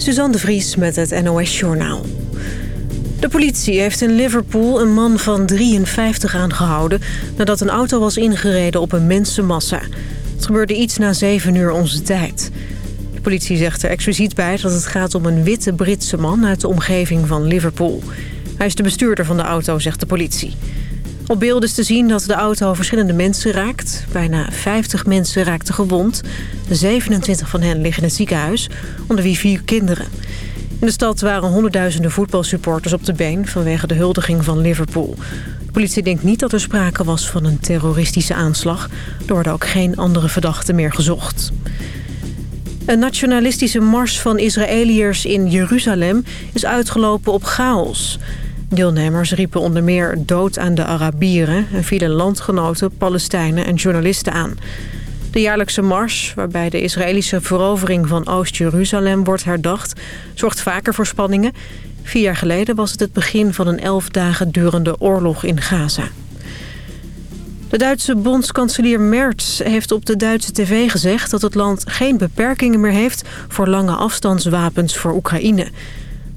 Suzanne de Vries met het NOS Journaal. De politie heeft in Liverpool een man van 53 aangehouden... nadat een auto was ingereden op een mensenmassa. Het gebeurde iets na 7 uur onze tijd. De politie zegt er expliciet bij dat het gaat om een witte Britse man... uit de omgeving van Liverpool. Hij is de bestuurder van de auto, zegt de politie. Op beelden is te zien dat de auto verschillende mensen raakt. Bijna 50 mensen raakten gewond. 27 van hen liggen in het ziekenhuis, onder wie vier kinderen. In de stad waren honderdduizenden voetbalsupporters op de been... vanwege de huldiging van Liverpool. De politie denkt niet dat er sprake was van een terroristische aanslag. Er worden ook geen andere verdachten meer gezocht. Een nationalistische mars van Israëliërs in Jeruzalem is uitgelopen op chaos. Deelnemers riepen onder meer dood aan de Arabieren... en vielen landgenoten, Palestijnen en journalisten aan. De jaarlijkse mars, waarbij de Israëlische verovering van Oost-Jeruzalem wordt herdacht... zorgt vaker voor spanningen. Vier jaar geleden was het het begin van een elf dagen durende oorlog in Gaza. De Duitse bondskanselier Merz heeft op de Duitse tv gezegd... dat het land geen beperkingen meer heeft voor lange afstandswapens voor Oekraïne...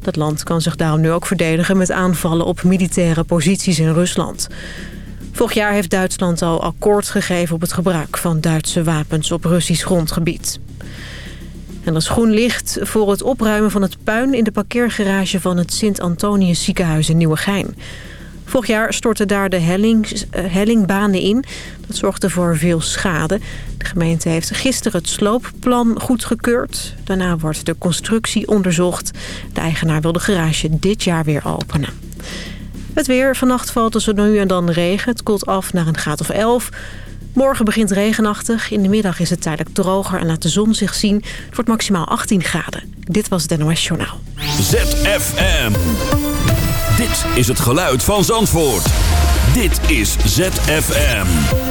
Dat land kan zich daarom nu ook verdedigen met aanvallen op militaire posities in Rusland. Vorig jaar heeft Duitsland al akkoord gegeven op het gebruik van Duitse wapens op Russisch grondgebied. En er is groen licht voor het opruimen van het puin in de parkeergarage van het Sint-Antonius ziekenhuis in Nieuwegein. Vorig jaar stortten daar de eh, hellingbanen in. Zorgde voor veel schade. De gemeente heeft gisteren het sloopplan goedgekeurd. Daarna wordt de constructie onderzocht. De eigenaar wil de garage dit jaar weer openen. Het weer. Vannacht valt er zo nu en dan regen. Het koelt af naar een graad of 11. Morgen begint regenachtig. In de middag is het tijdelijk droger en laat de zon zich zien. Het wordt maximaal 18 graden. Dit was het NOS Journaal. ZFM. Dit is het geluid van Zandvoort. Dit is ZFM.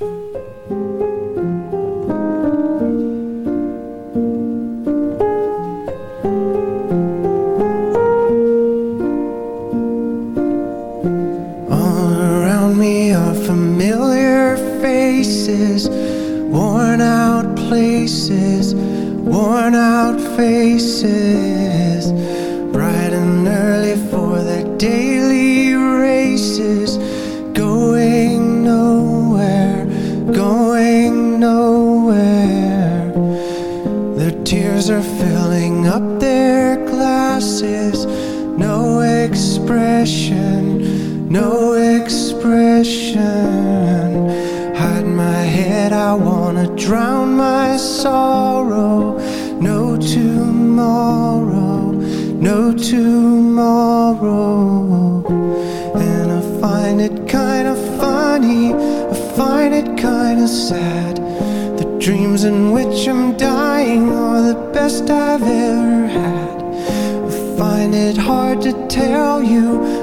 no expression. Hide my head, I wanna drown my sorrow. No tomorrow, no tomorrow. And I find it kinda funny, I find it kinda sad. The dreams in which I'm dying are the best I've ever had. I find it hard to tell you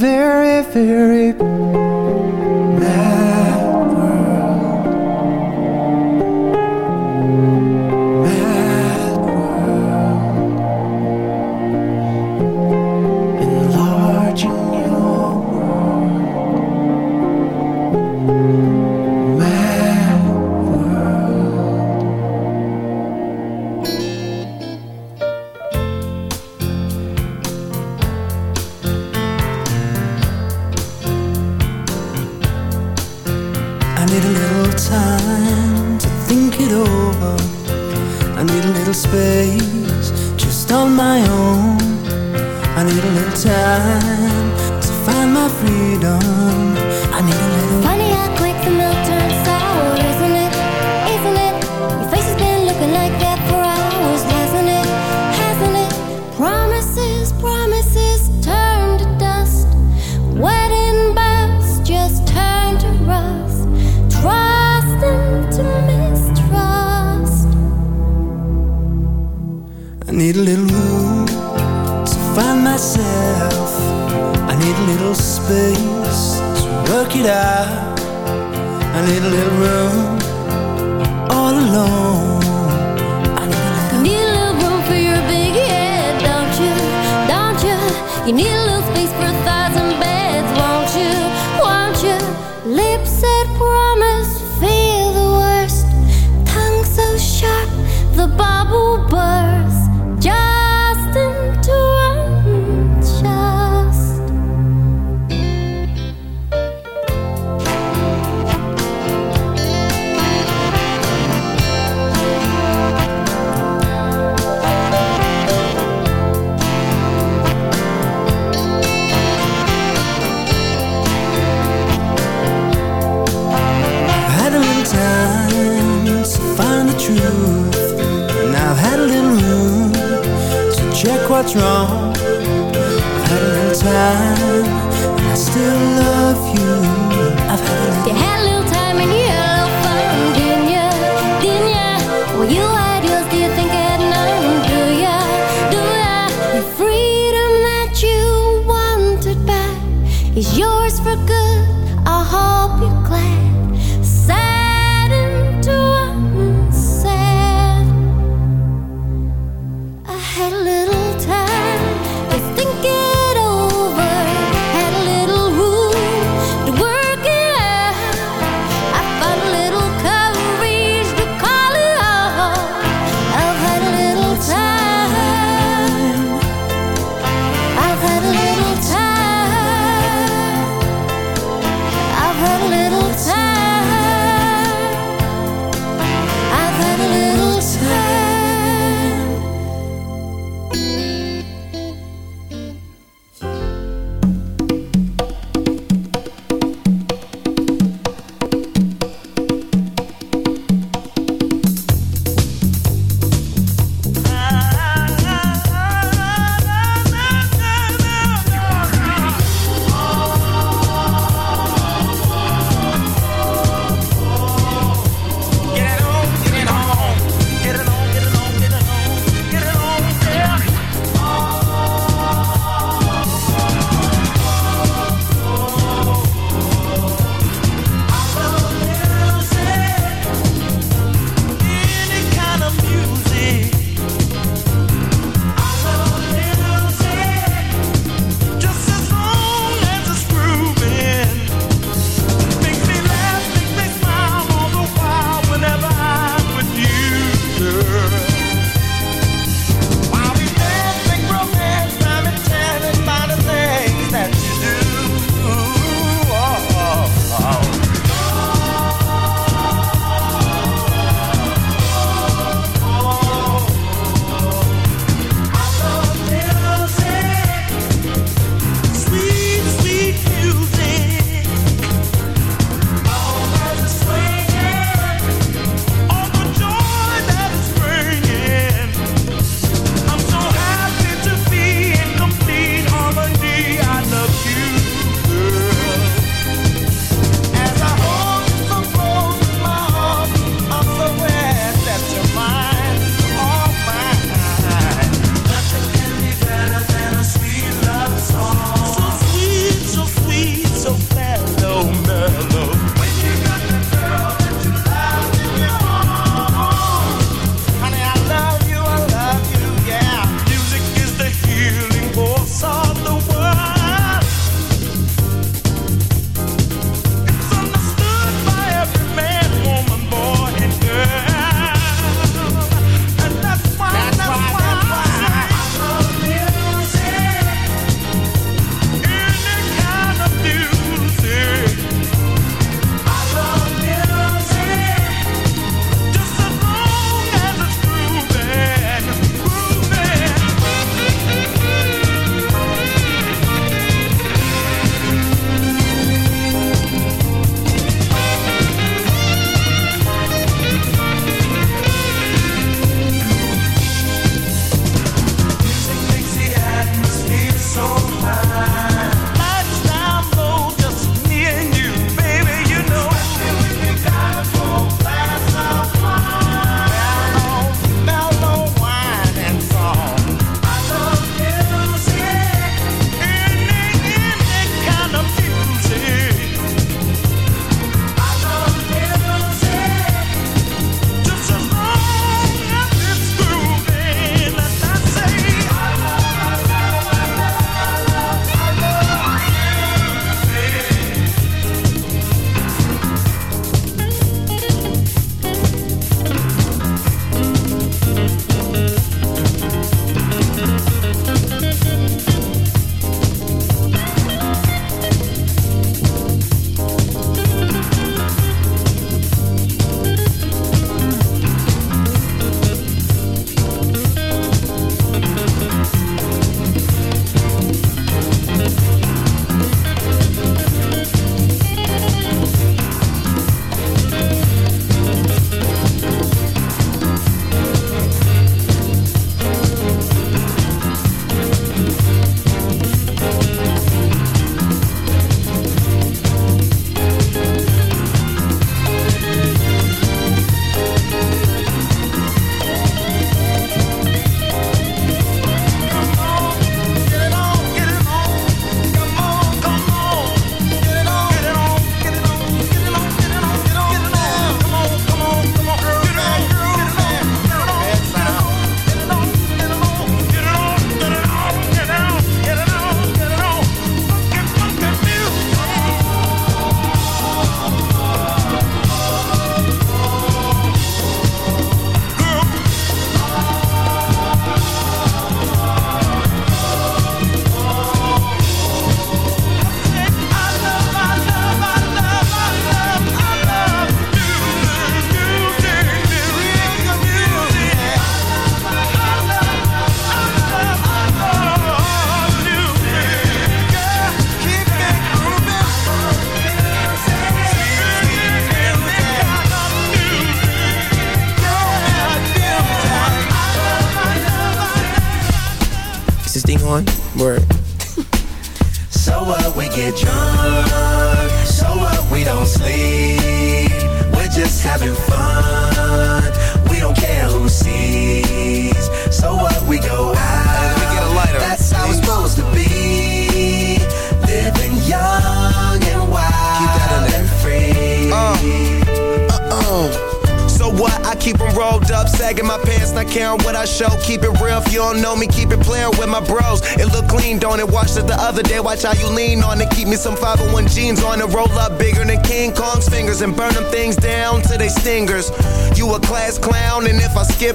very, very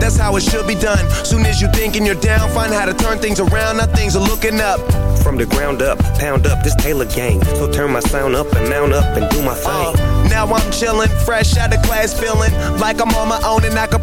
That's how it should be done. Soon as you thinking you're down, find how to turn things around. Now things are looking up. From the ground up, pound up this Taylor gang. So turn my sound up and mount up and do my Uh, thing. now I'm chillin', fresh out of class, feeling like I'm on my own and I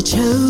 You chose.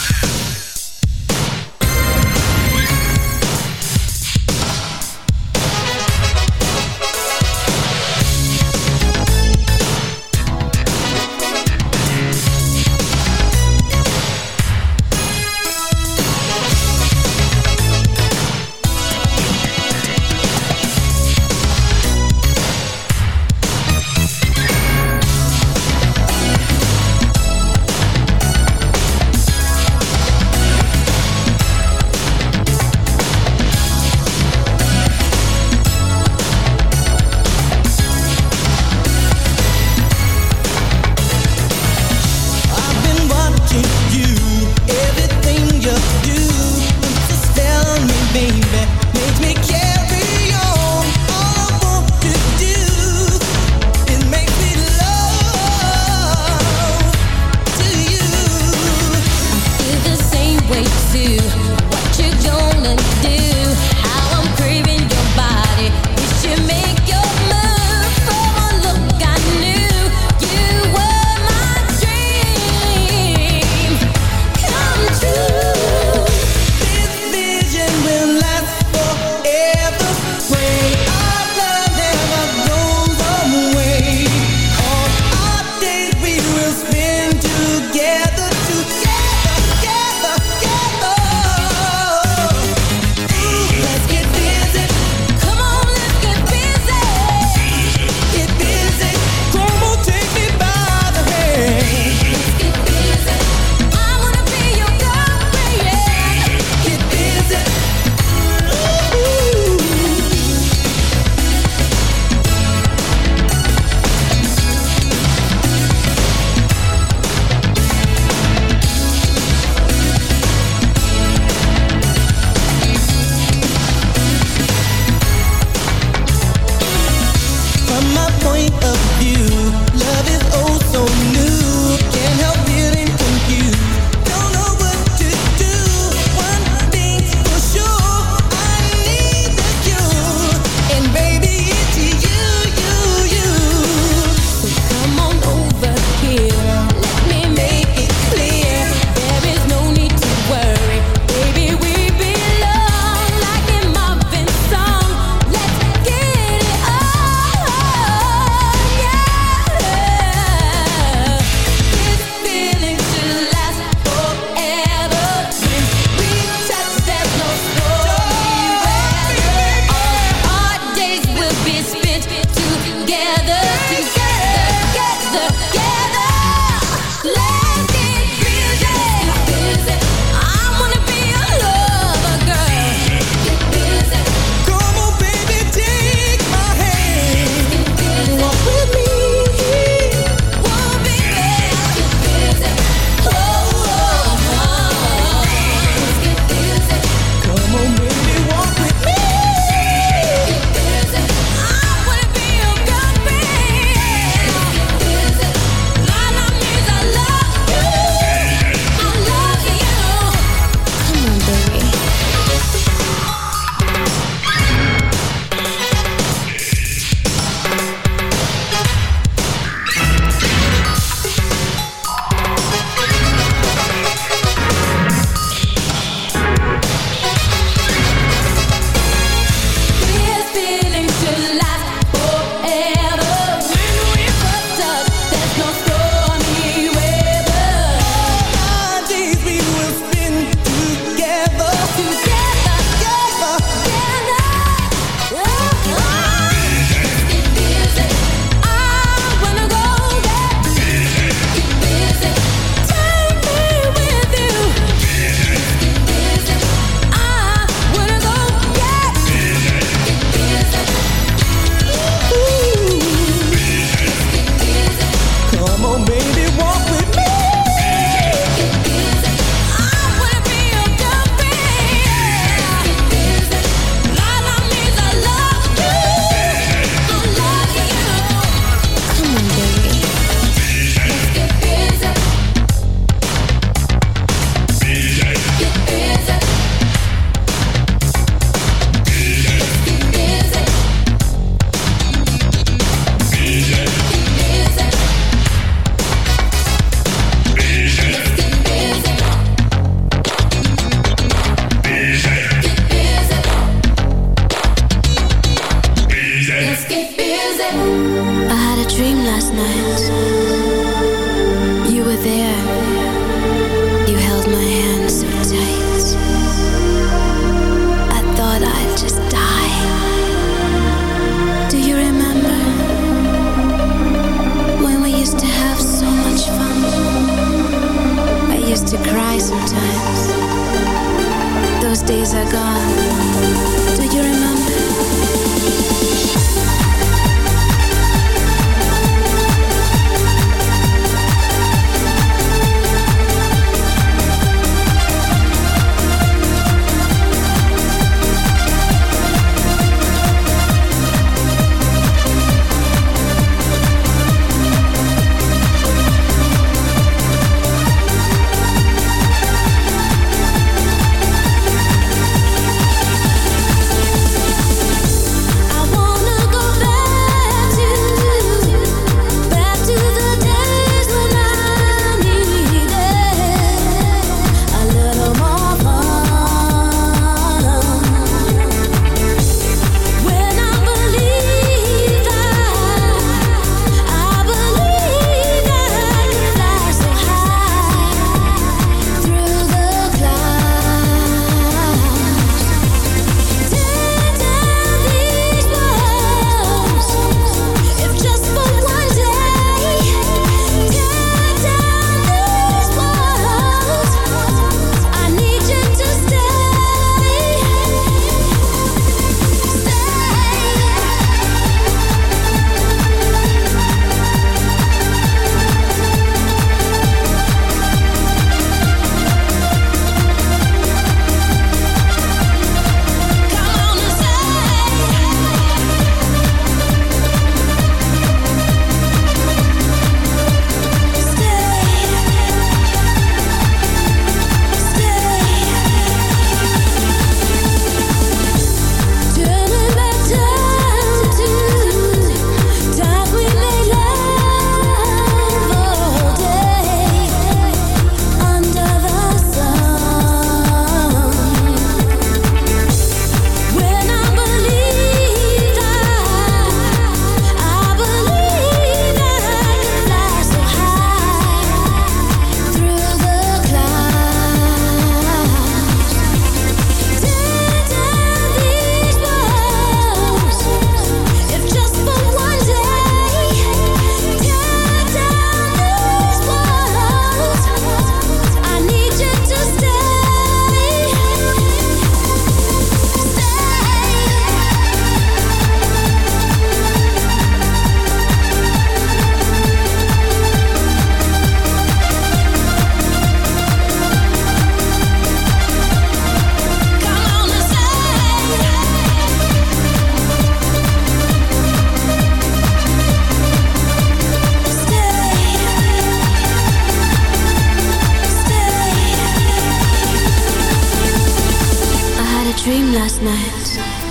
night.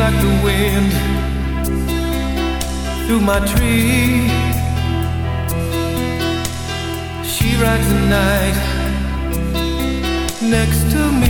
like the wind through my tree. She rides the night next to me.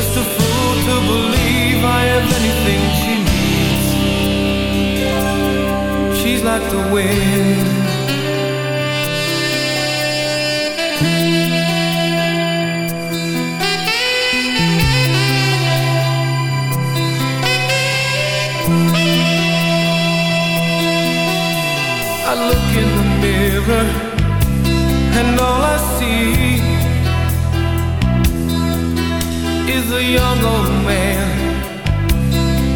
Just a fool to believe I have anything she needs. She's like the wind. A young old man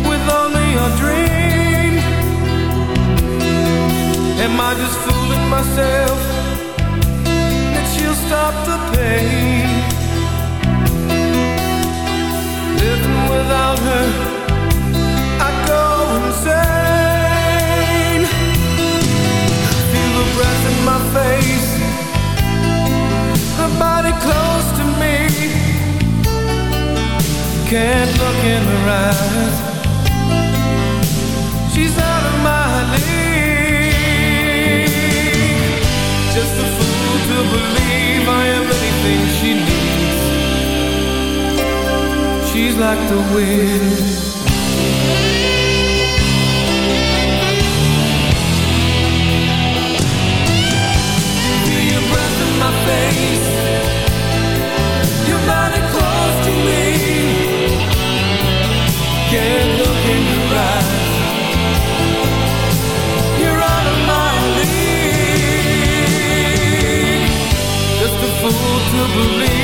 with only a dream. Am I just fooling myself that she'll stop the pain? She's out of my league. Just a fool to believe I am anything she needs. She's like the wind. Feel your breath in my face. Believe.